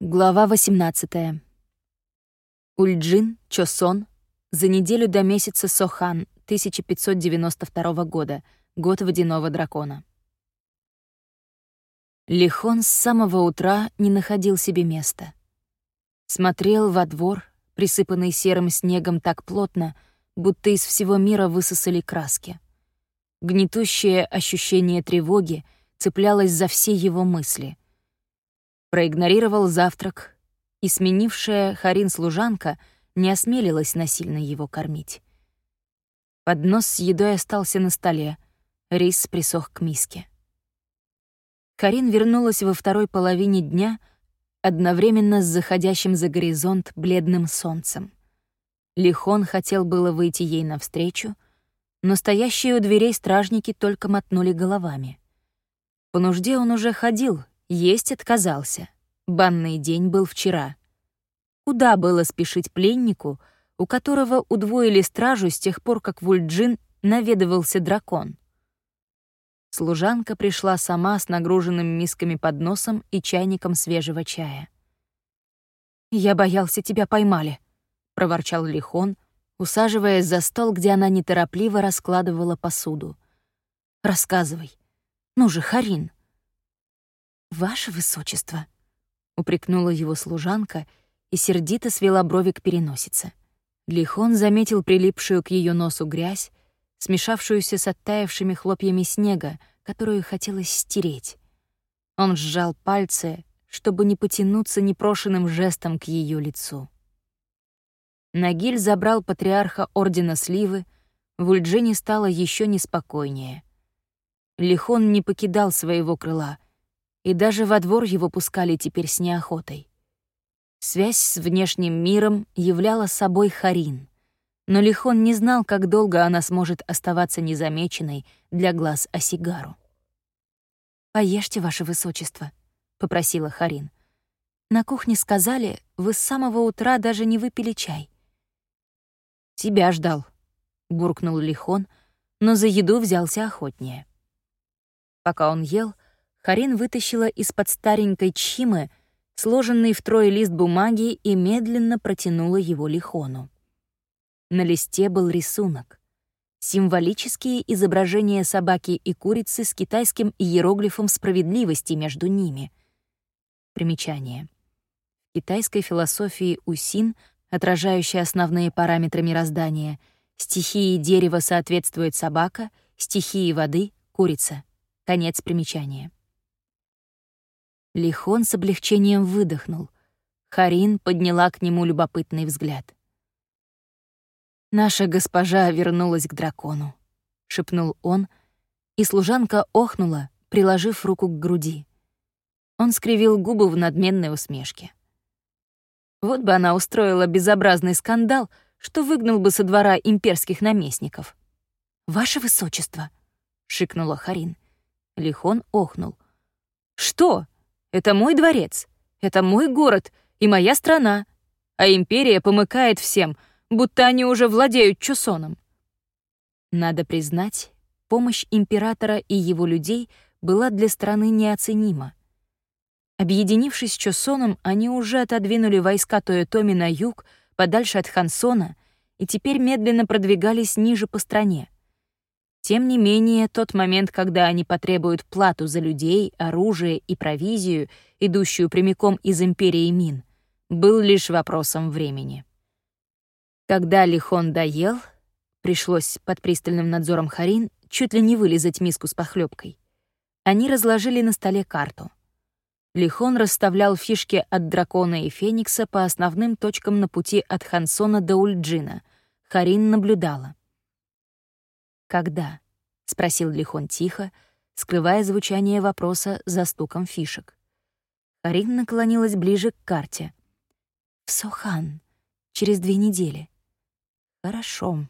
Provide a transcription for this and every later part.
Глава 18. Ульджин, Чосон, за неделю до месяца Сохан 1592 года, год водяного дракона. Лихон с самого утра не находил себе места. Смотрел во двор, присыпанный серым снегом так плотно, будто из всего мира высосали краски. Гнетущее ощущение тревоги цеплялось за все его мысли — проигнорировал завтрак, и сменившая Харин служанка не осмелилась насильно его кормить. Поднос с едой остался на столе, рис присох к миске. Харин вернулась во второй половине дня одновременно с заходящим за горизонт бледным солнцем. Лихон хотел было выйти ей навстречу, но стоящие у дверей стражники только мотнули головами. По нужде он уже ходил, есть отказался. Банный день был вчера. Куда было спешить пленнику, у которого удвоили стражу с тех пор, как в Ульджин наведывался дракон? Служанка пришла сама с нагруженным мисками подносом и чайником свежего чая. «Я боялся, тебя поймали», — проворчал Лихон, усаживаясь за стол, где она неторопливо раскладывала посуду. «Рассказывай. Ну же, Харин». «Ваше высочество», — упрекнула его служанка и сердито свела брови к переносице. Лихон заметил прилипшую к ее носу грязь, смешавшуюся с оттаившими хлопьями снега, которую хотелось стереть. Он сжал пальцы, чтобы не потянуться непрошенным жестом к ее лицу. Нагиль забрал патриарха Ордена Сливы, в Ульджине стало еще неспокойнее. Лихон не покидал своего крыла — и даже во двор его пускали теперь с неохотой. Связь с внешним миром являла собой Харин, но Лихон не знал, как долго она сможет оставаться незамеченной для глаз Осигару. «Поешьте, ваше высочество», — попросила Харин. «На кухне сказали, вы с самого утра даже не выпили чай». «Тебя ждал», — буркнул Лихон, но за еду взялся охотнее. Пока он ел, — Харин вытащила из-под старенькой чимы сложенный втрое лист бумаги и медленно протянула его Лихону. На листе был рисунок. Символические изображения собаки и курицы с китайским иероглифом справедливости между ними. Примечание. В китайской философии Усин, отражающей основные параметры мироздания, стихии дерева соответствует собака, стихии воды — курица. Конец примечания. Лихон с облегчением выдохнул. Харин подняла к нему любопытный взгляд. «Наша госпожа вернулась к дракону», — шепнул он, и служанка охнула, приложив руку к груди. Он скривил губы в надменной усмешке. Вот бы она устроила безобразный скандал, что выгнал бы со двора имперских наместников. «Ваше высочество», — шикнула Харин. Лихон охнул. «Что?» Это мой дворец, это мой город и моя страна, а империя помыкает всем, будто они уже владеют Чусоном. Надо признать, помощь императора и его людей была для страны неоценима. Объединившись с Чосоном, они уже отодвинули войска Тойотоми на юг, подальше от Хансона, и теперь медленно продвигались ниже по стране. Тем не менее, тот момент, когда они потребуют плату за людей, оружие и провизию, идущую прямиком из Империи Мин, был лишь вопросом времени. Когда Лихон доел, пришлось под пристальным надзором Харин чуть ли не вылезать миску с похлебкой. Они разложили на столе карту. Лихон расставлял фишки от дракона и феникса по основным точкам на пути от Хансона до Ульджина. Харин наблюдала. «Когда?» — спросил Лихон тихо, скрывая звучание вопроса за стуком фишек. Харин наклонилась ближе к карте. «В Сохан. Через две недели». «Хорошо».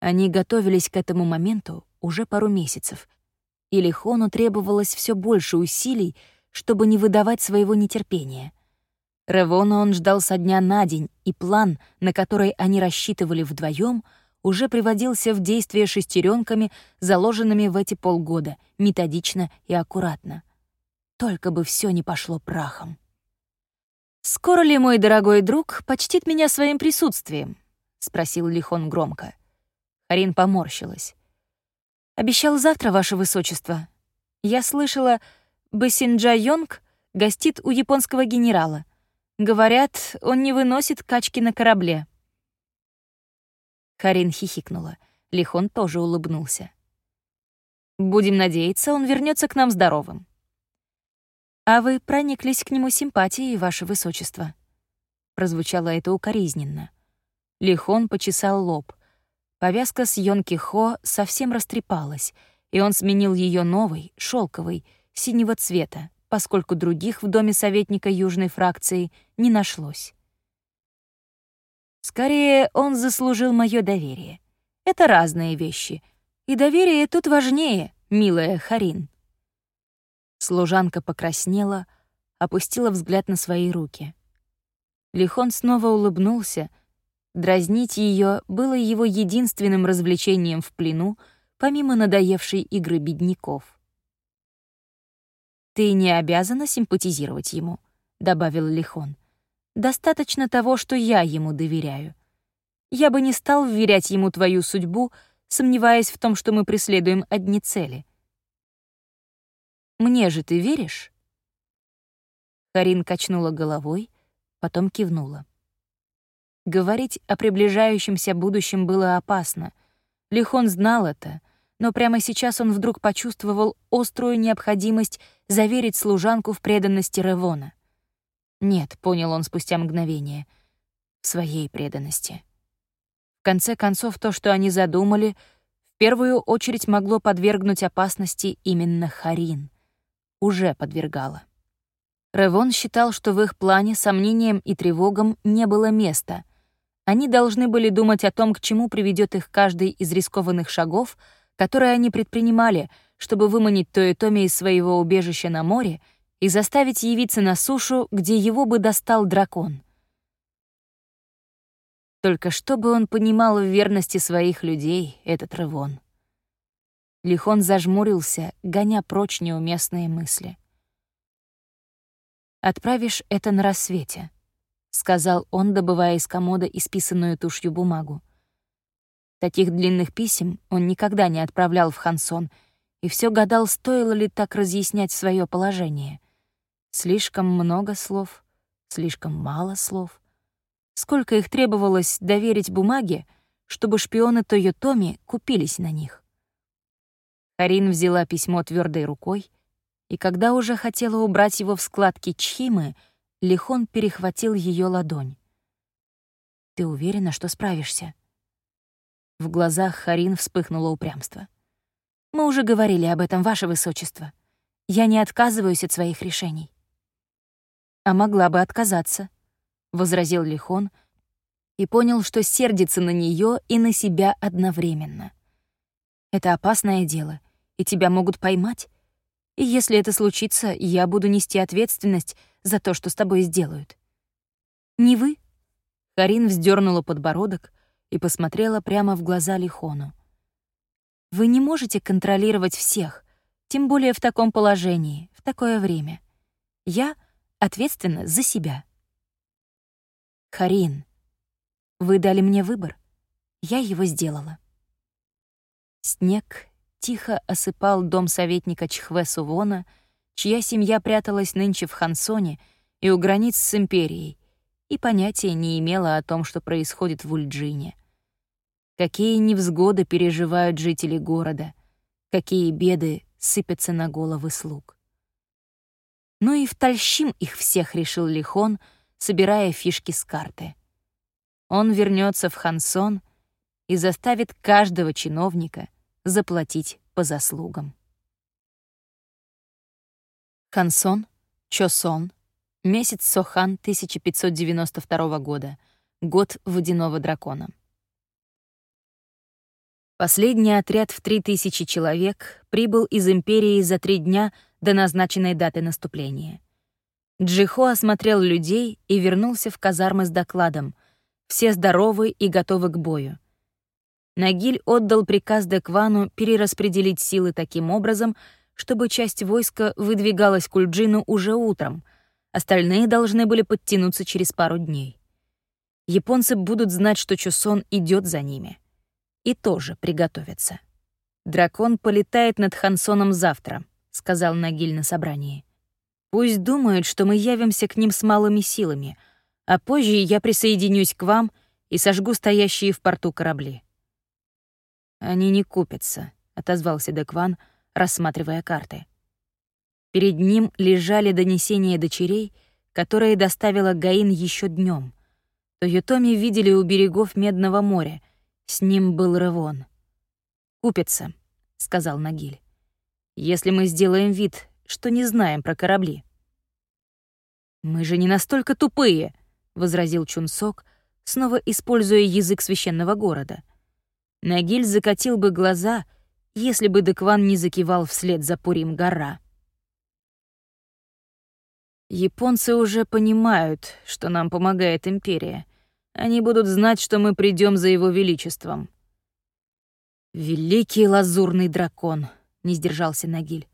Они готовились к этому моменту уже пару месяцев, и Лихону требовалось все больше усилий, чтобы не выдавать своего нетерпения. Ревона он ждал со дня на день, и план, на который они рассчитывали вдвоем — уже приводился в действие шестеренками, заложенными в эти полгода, методично и аккуратно. Только бы все не пошло прахом. «Скоро ли мой дорогой друг почтит меня своим присутствием?» — спросил Лихон громко. Харин поморщилась. «Обещал завтра, ваше высочество. Я слышала, Басинджа Йонг гостит у японского генерала. Говорят, он не выносит качки на корабле». Харин хихикнула. Лихон тоже улыбнулся. «Будем надеяться, он вернется к нам здоровым». «А вы прониклись к нему симпатией, ваше высочество?» Прозвучало это укоризненно. Лихон почесал лоб. Повязка с Йонки Хо совсем растрепалась, и он сменил ее новой, шелковой, синего цвета, поскольку других в доме советника южной фракции не нашлось. Скорее, он заслужил мое доверие. Это разные вещи. И доверие тут важнее, милая Харин. Служанка покраснела, опустила взгляд на свои руки. Лихон снова улыбнулся. Дразнить ее было его единственным развлечением в плену, помимо надоевшей игры бедняков. «Ты не обязана симпатизировать ему», — добавил Лихон. «Достаточно того, что я ему доверяю. Я бы не стал вверять ему твою судьбу, сомневаясь в том, что мы преследуем одни цели. Мне же ты веришь?» Карин качнула головой, потом кивнула. Говорить о приближающемся будущем было опасно. Лихон знал это, но прямо сейчас он вдруг почувствовал острую необходимость заверить служанку в преданности Ревона. Нет, понял он спустя мгновение, в своей преданности. В конце концов, то, что они задумали, в первую очередь могло подвергнуть опасности именно Харин — уже подвергала. Ревон считал, что в их плане сомнениям и тревогам не было места. Они должны были думать о том, к чему приведет их каждый из рискованных шагов, которые они предпринимали, чтобы выманить Тоэтоми из своего убежища на море и заставить явиться на сушу, где его бы достал дракон. Только чтобы он понимал в верности своих людей, этот Ревон. Лихон зажмурился, гоня прочь неуместные мысли. «Отправишь это на рассвете», — сказал он, добывая из комода исписанную тушью бумагу. Таких длинных писем он никогда не отправлял в Хансон, и все гадал, стоило ли так разъяснять свое положение. Слишком много слов, слишком мало слов. Сколько их требовалось доверить бумаге, чтобы шпионы Тойотоми купились на них. Карин взяла письмо твердой рукой, и когда уже хотела убрать его в складки Чхимы, Лихон перехватил ее ладонь. «Ты уверена, что справишься?» В глазах Харин вспыхнуло упрямство. «Мы уже говорили об этом, Ваше Высочество. Я не отказываюсь от своих решений». «А могла бы отказаться», — возразил Лихон и понял, что сердится на нее и на себя одновременно. «Это опасное дело, и тебя могут поймать. И если это случится, я буду нести ответственность за то, что с тобой сделают. Не вы? Карин вздернула подбородок и посмотрела прямо в глаза Лихону. Вы не можете контролировать всех, тем более в таком положении, в такое время. Я ответственна за себя. Харин, вы дали мне выбор. Я его сделала. Снег тихо осыпал дом советника Чхве Сувона, чья семья пряталась нынче в Хансоне и у границ с империей, и понятия не имела о том, что происходит в Ульджине. Какие невзгоды переживают жители города, какие беды сыпятся на головы слуг. Ну и втольщим их всех, решил Лихон, собирая фишки с карты. Он вернется в Хансон и заставит каждого чиновника — заплатить по заслугам. Хансон, Чосон, месяц Сохан 1592 года, год водяного дракона. Последний отряд в 3000 человек прибыл из Империи за три дня до назначенной даты наступления. Джихо осмотрел людей и вернулся в казармы с докладом. Все здоровы и готовы к бою. Нагиль отдал приказ Деквану перераспределить силы таким образом, чтобы часть войска выдвигалась к Ульджину уже утром, Остальные должны были подтянуться через пару дней. Японцы будут знать, что Чусон идет за ними. И тоже приготовятся. «Дракон полетает над Хансоном завтра», — сказал Нагиль на собрании. «Пусть думают, что мы явимся к ним с малыми силами, а позже я присоединюсь к вам и сожгу стоящие в порту корабли». «Они не купятся», — отозвался Декван, рассматривая карты. Перед ним лежали донесения дочерей, которые доставила Гаин еще днем. Тойотоми видели у берегов Медного моря. С ним был Ревон. «Купится», — сказал Нагиль. «Если мы сделаем вид, что не знаем про корабли». «Мы же не настолько тупые», — возразил Чунсок, снова используя язык священного города. Нагиль закатил бы глаза, если бы Декван не закивал вслед за Пурим-гора. Японцы уже понимают, что нам помогает империя. Они будут знать, что мы придем за его величеством. Великий лазурный дракон, не сдержался Нагиль.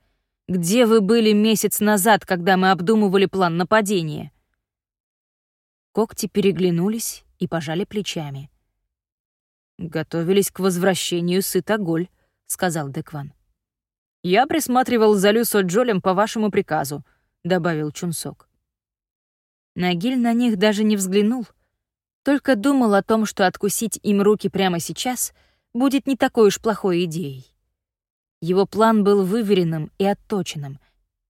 Где вы были месяц назад, когда мы обдумывали план нападения? Когти переглянулись и пожали плечами. «Готовились к возвращению Сытоголь», — сказал Декван. «Я присматривал за Люсо Джолем по вашему приказу», — добавил Чунсок. Нагиль на них даже не взглянул, только думал о том, что откусить им руки прямо сейчас будет не такой уж плохой идеей. Его план был выверенным и отточенным,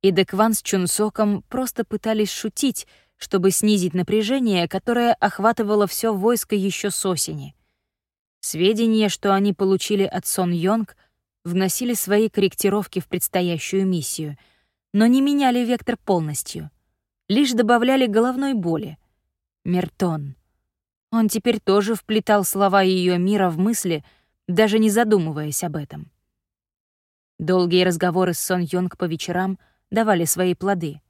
и Декван с Чунсоком просто пытались шутить, чтобы снизить напряжение, которое охватывало все войско еще с осени. Сведения, что они получили от Сон Йонг, вносили свои корректировки в предстоящую миссию — но не меняли вектор полностью, лишь добавляли головной боли. Мертон. Он теперь тоже вплетал слова ее мира в мысли, даже не задумываясь об этом. Долгие разговоры с Сон Йонг по вечерам давали свои плоды.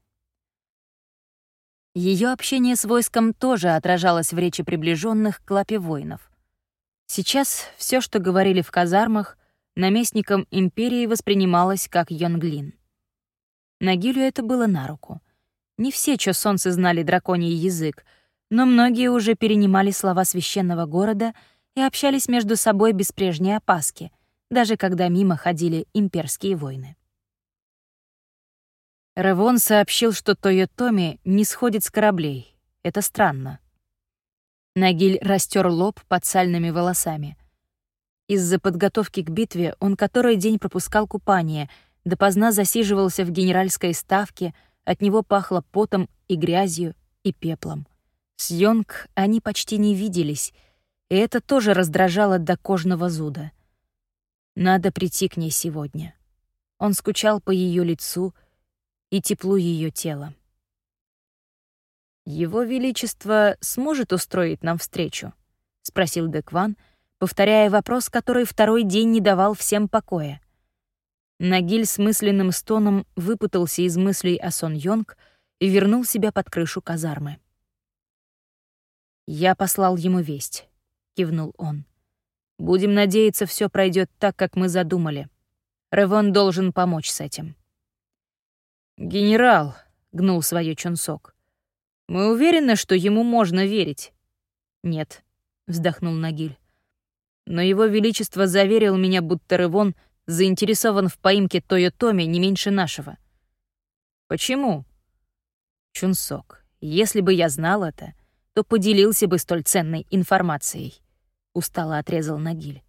Ее общение с войском тоже отражалось в речи приближенных к лапе воинов. Сейчас все, что говорили в казармах, наместником империи воспринималось как Йонглин. Нагилю это было на руку. Не все чосонцы знали драконий язык, но многие уже перенимали слова священного города и общались между собой без прежней опаски, даже когда мимо ходили имперские войны. Ревон сообщил, что Тойотоми не сходит с кораблей. Это странно. Нагиль растер лоб под сальными волосами. Из-за подготовки к битве он который день пропускал купание — допоздна засиживался в генеральской ставке, от него пахло потом и грязью, и пеплом. С Йонг они почти не виделись, и это тоже раздражало до кожного зуда. Надо прийти к ней сегодня. Он скучал по ее лицу и теплу ее тела. «Его Величество сможет устроить нам встречу?» — спросил Декван, повторяя вопрос, который второй день не давал всем покоя. Нагиль с мысленным стоном выпутался из мыслей о Сон Йонг и вернул себя под крышу казармы. «Я послал ему весть», — кивнул он. «Будем надеяться, все пройдет так, как мы задумали. Ревон должен помочь с этим». «Генерал», — гнул свое Чунсок, — «мы уверены, что ему можно верить?» «Нет», — вздохнул Нагиль. «Но его величество заверил меня, будто Ревон заинтересован в поимке Тойотоми не меньше нашего. Почему? Чунсок, если бы я знал это, то поделился бы столь ценной информацией. Устало отрезал Нагиль.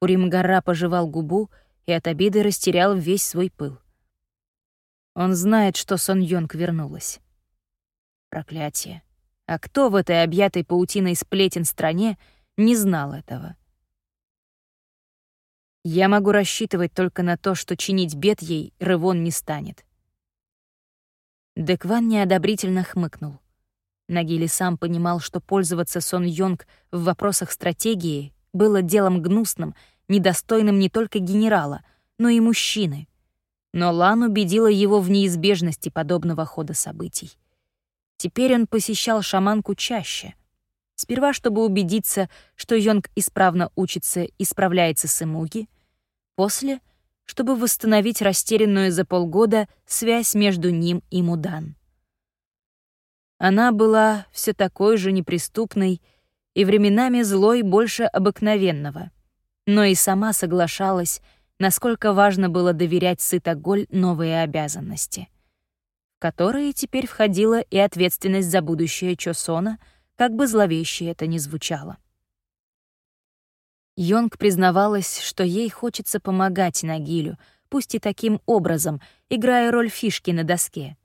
Уримгара пожевал губу и от обиды растерял весь свой пыл. Он знает, что Сон Йонг вернулась. Проклятие. А кто в этой объятой паутиной сплетен стране не знал этого? Я могу рассчитывать только на то, что чинить бед ей Рывон не станет. Декван неодобрительно хмыкнул. Нагили сам понимал, что пользоваться Сон Йонг в вопросах стратегии было делом гнусным, недостойным не только генерала, но и мужчины. Но Лан убедила его в неизбежности подобного хода событий. Теперь он посещал шаманку чаще. Сперва, чтобы убедиться, что Йонг исправно учится и справляется с Эмуги, После, чтобы восстановить растерянную за полгода связь между ним и Мудан. Она была все такой же неприступной и временами злой больше обыкновенного, но и сама соглашалась, насколько важно было доверять Сытоголь новые обязанности, в которые теперь входила и ответственность за будущее Чосона, как бы зловеще это ни звучало. Йонг признавалась, что ей хочется помогать Нагилю, пусть и таким образом, играя роль фишки на доске.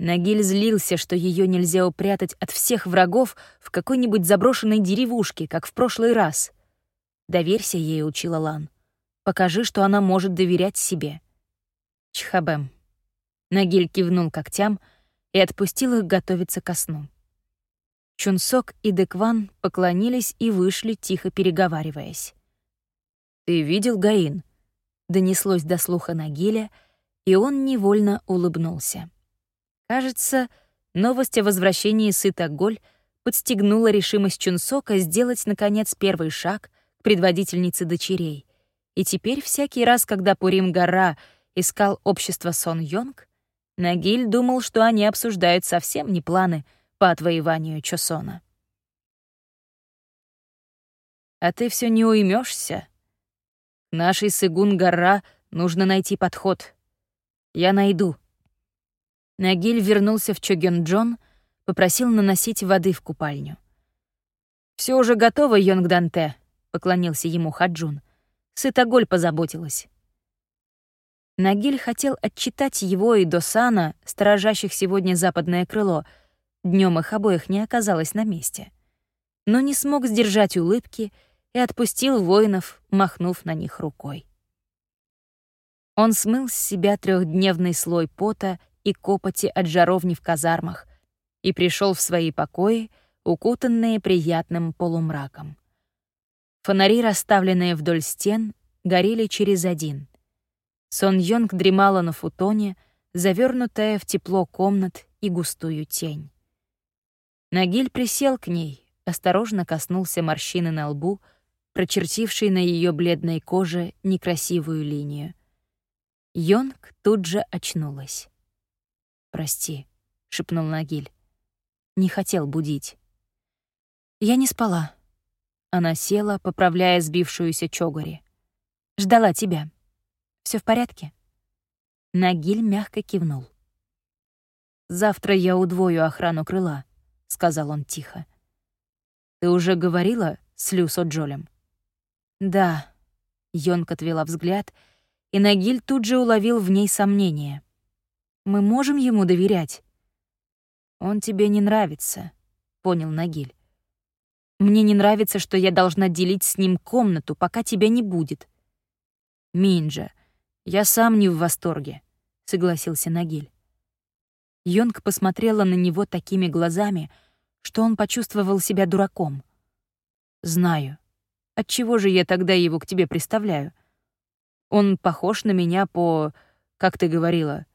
Нагиль злился, что ее нельзя упрятать от всех врагов в какой-нибудь заброшенной деревушке, как в прошлый раз. «Доверься ей», — учила Лан. «Покажи, что она может доверять себе». Чхабэм. Нагиль кивнул когтям и отпустил их готовиться ко сну. Чунсок и Декван поклонились и вышли, тихо переговариваясь. «Ты видел Гаин?» — донеслось до слуха Нагиля, и он невольно улыбнулся. Кажется, новость о возвращении Сыта-Голь подстегнула решимость Чунсока сделать, наконец, первый шаг к предводительнице дочерей. И теперь всякий раз, когда Пурим-гора искал общество Сон Йонг, Нагиль думал, что они обсуждают совсем не планы — по отвоеванию Чосона. А ты все не уймешься. Нашей Сыгун-гора нужно найти подход. Я найду. Нагиль вернулся в Чогён-Джон, попросил наносить воды в купальню. Все уже готово, Йонг-Данте», — поклонился ему Хаджун. Сытоголь позаботилась. Нагиль хотел отчитать его и Досана, сторожащих сегодня западное крыло — Днем их обоих не оказалось на месте. Но не смог сдержать улыбки и отпустил воинов, махнув на них рукой. Он смыл с себя трехдневный слой пота и копоти от жаровни в казармах и пришел в свои покои, укутанные приятным полумраком. Фонари, расставленные вдоль стен, горели через один. Сон Йонг дремала на футоне, завернутая в тепло комнат и густую тень. Нагиль присел к ней, осторожно коснулся морщины на лбу, прочертившей на ее бледной коже некрасивую линию. Йонг тут же очнулась. «Прости», — шепнул Нагиль. «Не хотел будить». «Я не спала». Она села, поправляя сбившуюся чогори. «Ждала тебя. Все в порядке?» Нагиль мягко кивнул. «Завтра я удвою охрану крыла», — сказал он тихо. «Ты уже говорила с Люсо Джолем?» «Да». Йонка отвела взгляд, и Нагиль тут же уловил в ней сомнение. «Мы можем ему доверять?» «Он тебе не нравится», — понял Нагиль. «Мне не нравится, что я должна делить с ним комнату, пока тебя не будет». «Минджа, я сам не в восторге», — согласился Нагиль. Йонг посмотрела на него такими глазами, что он почувствовал себя дураком. «Знаю. Отчего же я тогда его к тебе представляю? Он похож на меня по... как ты говорила?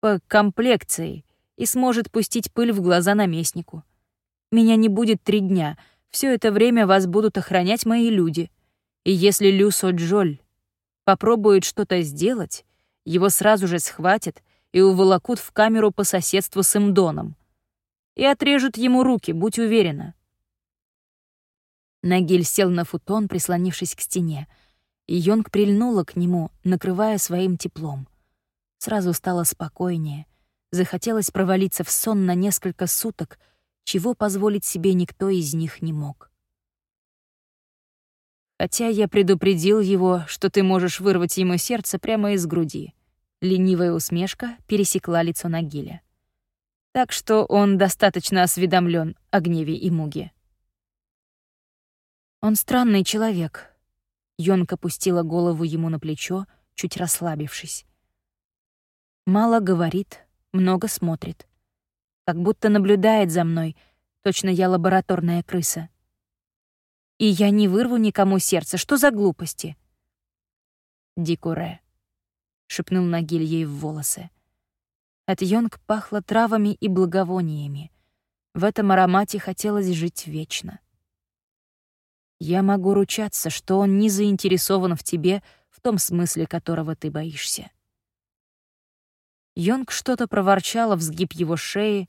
По комплекции и сможет пустить пыль в глаза наместнику. Меня не будет три дня. Все это время вас будут охранять мои люди. И если Люсо Джоль попробует что-то сделать, его сразу же схватят и уволокут в камеру по соседству с Имдоном. И отрежут ему руки, будь уверена. Нагиль сел на футон, прислонившись к стене, и Йонг прильнула к нему, накрывая своим теплом. Сразу стало спокойнее, захотелось провалиться в сон на несколько суток, чего позволить себе никто из них не мог. Хотя я предупредил его, что ты можешь вырвать ему сердце прямо из груди. Ленивая усмешка пересекла лицо Нагиля. Так что он достаточно осведомлен о гневе и муге. Он странный человек. Йонка пустила голову ему на плечо, чуть расслабившись. Мало говорит, много смотрит. Как будто наблюдает за мной, точно я лабораторная крыса. И я не вырву никому сердце, что за глупости? Дикуре. — шепнул Нагиль ей в волосы. От Йонг пахло травами и благовониями. В этом аромате хотелось жить вечно. Я могу ручаться, что он не заинтересован в тебе в том смысле, которого ты боишься. Йонг что-то проворчала в сгиб его шеи,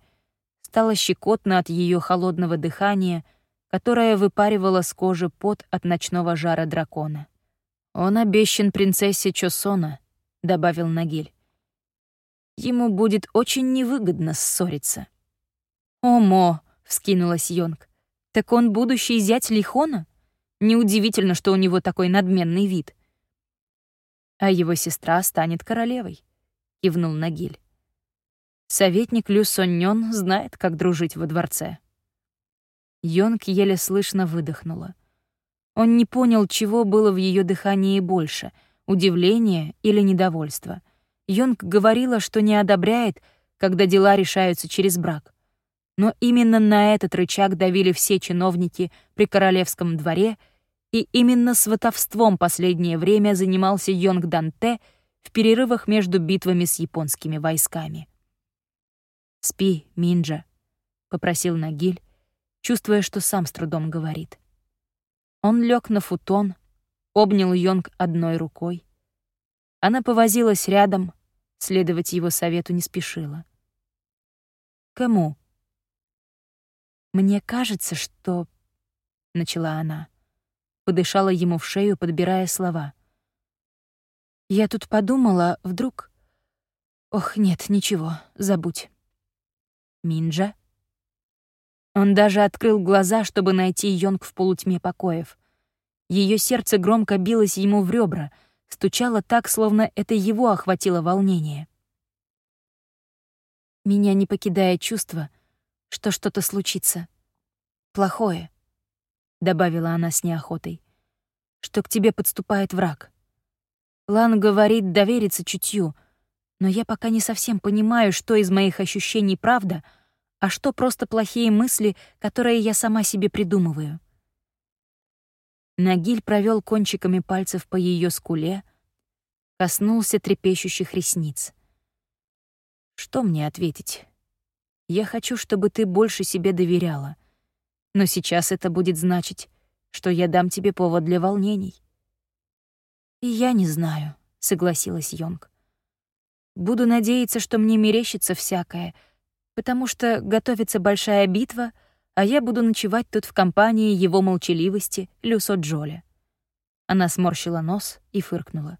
Стало щекотно от ее холодного дыхания, которое выпаривало с кожи пот от ночного жара дракона. «Он обещан принцессе Чосона», — добавил Нагиль. «Ему будет очень невыгодно ссориться». «Омо!» — вскинулась Йонг. «Так он будущий зять Лихона? Неудивительно, что у него такой надменный вид». «А его сестра станет королевой», — кивнул Нагиль. Советник Лю Соннён знает, как дружить во дворце. Йонг еле слышно выдохнула. Он не понял, чего было в ее дыхании больше — удивления или недовольства. Йонг говорила, что не одобряет, когда дела решаются через брак. Но именно на этот рычаг давили все чиновники при королевском дворе, и именно сватовством последнее время занимался Йонг Данте в перерывах между битвами с японскими войсками. «Спи, Минджа», — попросил Нагиль, чувствуя, что сам с трудом говорит. Он лег на футон, обнял Йонг одной рукой. Она повозилась рядом, следовать его совету не спешила. «Кому?» «Мне кажется, что...» — начала она. Подышала ему в шею, подбирая слова. «Я тут подумала, вдруг...» «Ох, нет, ничего, забудь». Минджа? Он даже открыл глаза, чтобы найти Йонг в полутьме покоев. Ее сердце громко билось ему в ребра, стучало так, словно это его охватило волнение. Меня не покидает чувство, что что-то случится. Плохое, — добавила она с неохотой, — что к тебе подступает враг. Лан говорит довериться чутью — но я пока не совсем понимаю, что из моих ощущений правда, а что просто плохие мысли, которые я сама себе придумываю. Нагиль провел кончиками пальцев по ее скуле, коснулся трепещущих ресниц. Что мне ответить? Я хочу, чтобы ты больше себе доверяла. Но сейчас это будет значить, что я дам тебе повод для волнений. И я не знаю, согласилась Йонг. Буду надеяться, что мне мерещится всякое, потому что готовится большая битва, а я буду ночевать тут в компании его молчаливости Люсо Джоля. Она сморщила нос и фыркнула.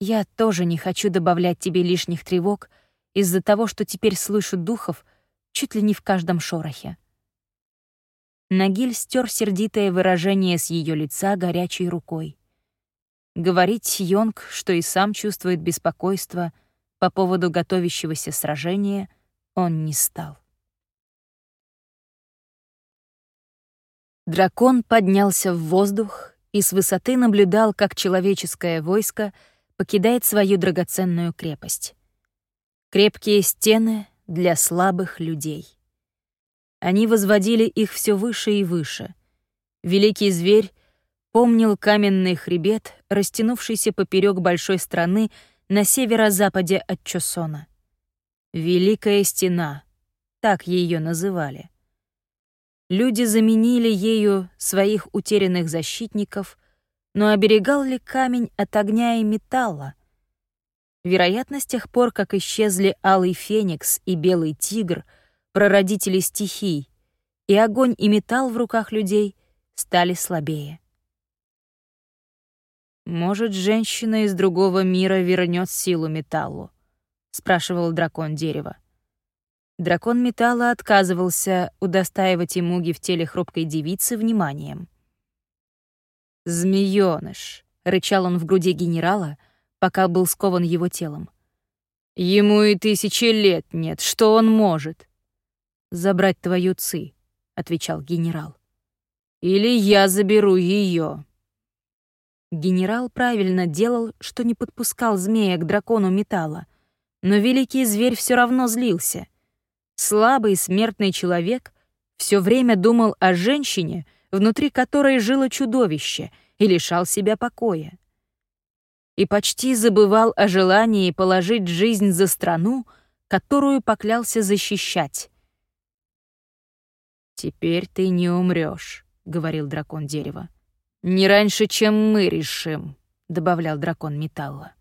«Я тоже не хочу добавлять тебе лишних тревог из-за того, что теперь слышу духов чуть ли не в каждом шорохе». Нагиль стер сердитое выражение с ее лица горячей рукой. Говорить Йонг, что и сам чувствует беспокойство по поводу готовящегося сражения, он не стал. Дракон поднялся в воздух и с высоты наблюдал, как человеческое войско покидает свою драгоценную крепость. Крепкие стены для слабых людей. Они возводили их все выше и выше. Великий зверь помнил каменный хребет, растянувшийся поперек большой страны на северо-западе от Чосона. Великая стена, так ее называли. Люди заменили ею своих утерянных защитников, но оберегал ли камень от огня и металла? Вероятно, с тех пор, как исчезли Алый Феникс и Белый Тигр, прародители стихий, и огонь и металл в руках людей стали слабее. «Может, женщина из другого мира вернет силу металлу?» — спрашивал дракон дерева. Дракон металла отказывался удостаивать Имуги в теле хрупкой девицы вниманием. «Змеёныш!» — рычал он в груди генерала, пока был скован его телом. «Ему и тысячи лет нет, что он может?» «Забрать твою ци», — отвечал генерал. «Или я заберу ее. Генерал правильно делал, что не подпускал змея к дракону металла. Но великий зверь все равно злился. Слабый смертный человек все время думал о женщине, внутри которой жило чудовище, и лишал себя покоя. И почти забывал о желании положить жизнь за страну, которую поклялся защищать. «Теперь ты не умрешь, говорил дракон дерева. «Не раньше, чем мы решим», — добавлял дракон металла.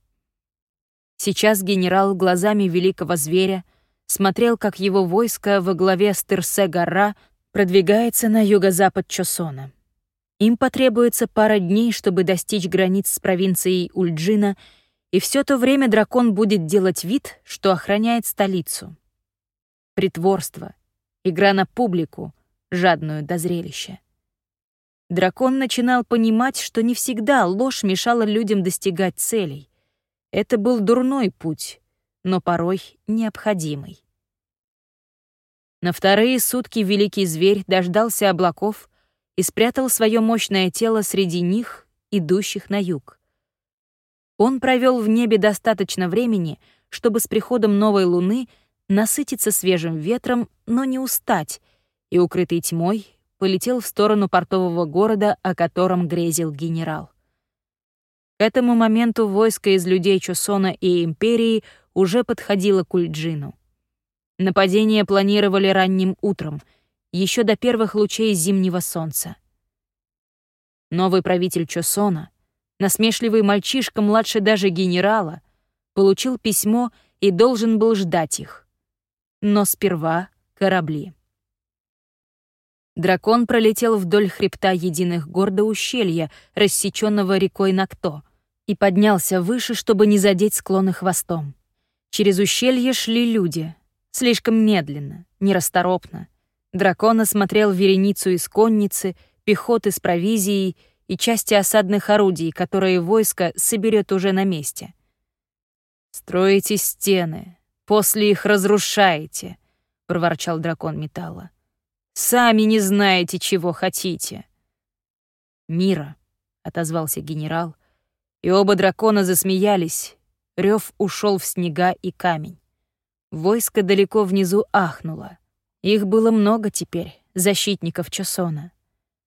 Сейчас генерал глазами великого зверя смотрел, как его войско во главе с Тырсе-гора продвигается на юго-запад Чосона. Им потребуется пара дней, чтобы достичь границ с провинцией Ульджина, и все то время дракон будет делать вид, что охраняет столицу. Притворство, игра на публику, жадную до зрелища. Дракон начинал понимать, что не всегда ложь мешала людям достигать целей. Это был дурной путь, но порой необходимый. На вторые сутки великий зверь дождался облаков и спрятал свое мощное тело среди них, идущих на юг. Он провел в небе достаточно времени, чтобы с приходом новой луны насытиться свежим ветром, но не устать, и, укрытый тьмой, полетел в сторону портового города, о котором грезил генерал. К этому моменту войско из людей Чусона и Империи уже подходило к Ульджину. Нападение планировали ранним утром, еще до первых лучей зимнего солнца. Новый правитель Чосона, насмешливый мальчишка младше даже генерала, получил письмо и должен был ждать их. Но сперва корабли. Дракон пролетел вдоль хребта единых гор до ущелья, рассеченного рекой Накто, и поднялся выше, чтобы не задеть склоны хвостом. Через ущелье шли люди, слишком медленно, нерасторопно. Дракон осмотрел вереницу из конницы, пехоты с провизией и части осадных орудий, которые войско соберет уже на месте. «Строите стены, после их разрушаете», — проворчал дракон металла. Сами не знаете, чего хотите». «Мира», — отозвался генерал, и оба дракона засмеялись. Рев ушел в снега и камень. Войско далеко внизу ахнуло. Их было много теперь, защитников Чосона.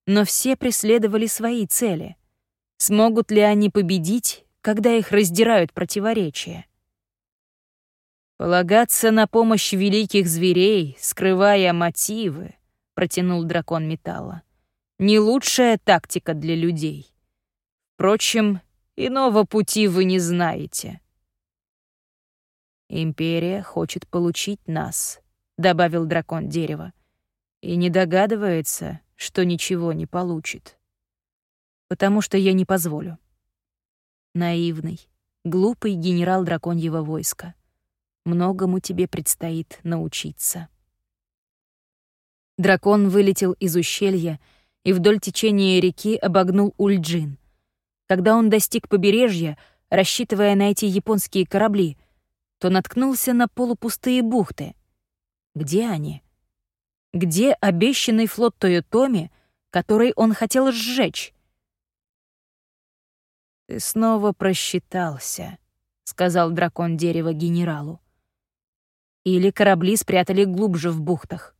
Но все преследовали свои цели. Смогут ли они победить, когда их раздирают противоречия? Полагаться на помощь великих зверей, скрывая мотивы, протянул дракон металла. Не лучшая тактика для людей. Впрочем, иного пути вы не знаете. Империя хочет получить нас, добавил дракон дерева, и не догадывается, что ничего не получит. Потому что я не позволю. Наивный, глупый генерал драконьего войска. Многому тебе предстоит научиться. Дракон вылетел из ущелья и вдоль течения реки обогнул Ульджин. Когда он достиг побережья, рассчитывая найти японские корабли, то наткнулся на полупустые бухты. Где они? Где обещанный флот Тойотоми, который он хотел сжечь? «Ты снова просчитался», — сказал дракон дерева генералу. Или корабли спрятали глубже в бухтах.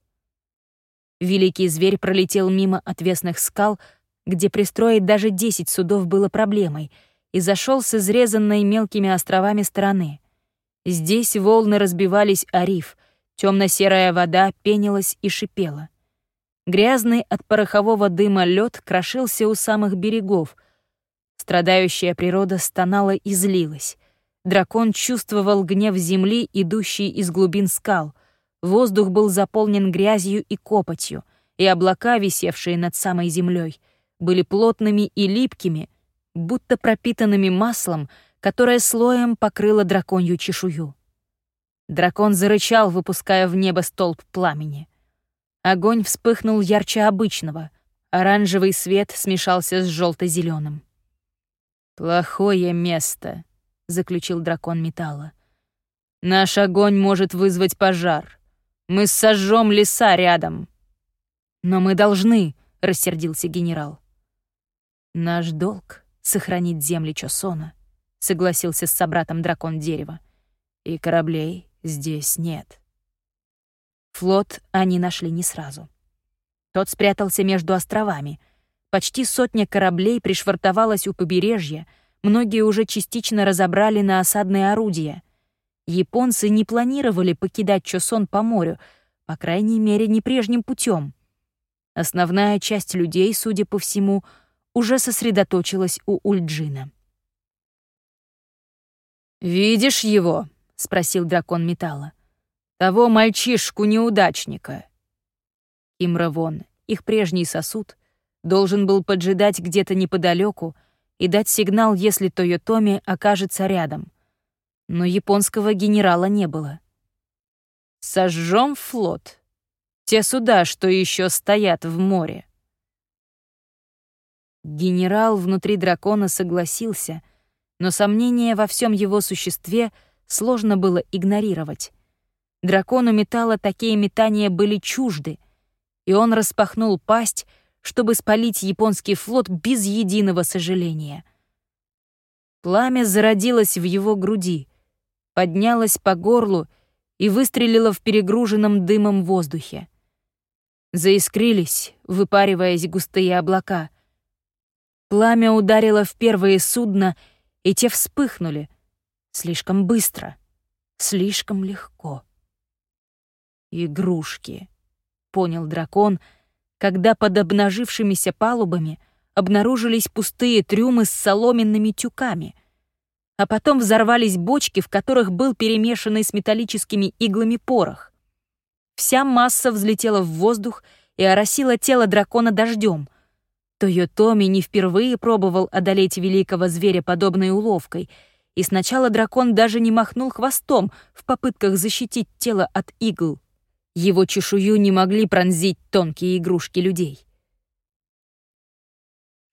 Великий зверь пролетел мимо отвесных скал, где пристроить даже десять судов было проблемой, и зашел с изрезанной мелкими островами стороны. Здесь волны разбивались о риф, темно-серая вода пенилась и шипела. Грязный от порохового дыма лед крошился у самых берегов. Страдающая природа стонала и злилась. Дракон чувствовал гнев земли, идущий из глубин скал — Воздух был заполнен грязью и копотью, и облака, висевшие над самой землей, были плотными и липкими, будто пропитанными маслом, которое слоем покрыло драконью чешую. Дракон зарычал, выпуская в небо столб пламени. Огонь вспыхнул ярче обычного, оранжевый свет смешался с желто-зеленым. «Плохое место», — заключил дракон металла. «Наш огонь может вызвать пожар. Мы сожжем леса рядом». «Но мы должны», — рассердился генерал. «Наш долг — сохранить земли Чосона», — согласился с собратом дракон дерева. «И кораблей здесь нет». Флот они нашли не сразу. Тот спрятался между островами. Почти сотня кораблей пришвартовалась у побережья, многие уже частично разобрали на осадные орудия. Японцы не планировали покидать Чосон по морю, по крайней мере, не прежним путем. Основная часть людей, судя по всему, уже сосредоточилась у Ульджина. «Видишь его?» — спросил дракон металла. Того мальчишку-неудачника. Кимравон, их прежний сосуд, должен был поджидать где-то неподалеку и дать сигнал, если Тойотоми окажется рядом. Но японского генерала не было. «Сожжем флот. Те суда, что еще стоят в море». Генерал внутри дракона согласился, но сомнение во всем его существе сложно было игнорировать. Дракону металла такие метания были чужды, и он распахнул пасть, чтобы спалить японский флот без единого сожаления. Пламя зародилось в его груди, поднялось по горлу и выстрелило в перегруженном дымом воздухе. Заискрились, выпариваясь густые облака. Пламя ударило в первые судна, и те вспыхнули. Слишком быстро, слишком легко. «Игрушки», — понял дракон, когда под обнажившимися палубами обнаружились пустые трюмы с соломенными тюками, а потом взорвались бочки, в которых был перемешанный с металлическими иглами порох. Вся масса взлетела в воздух и оросила тело дракона дождем. Тойотоми не впервые пробовал одолеть великого зверя подобной уловкой, и сначала дракон даже не махнул хвостом в попытках защитить тело от игл. Его чешую не могли пронзить тонкие игрушки людей.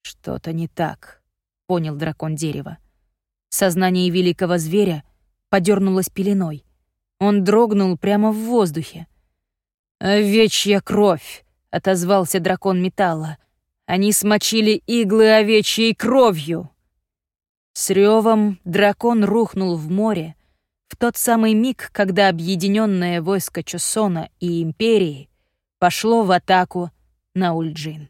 «Что-то не так», — понял дракон дерева. Сознание великого зверя подернулось пеленой. Он дрогнул прямо в воздухе. «Овечья кровь!» — отозвался дракон металла. «Они смочили иглы овечьей кровью!» С ревом дракон рухнул в море, в тот самый миг, когда объединенное войско Чосона и Империи пошло в атаку на Ульджин.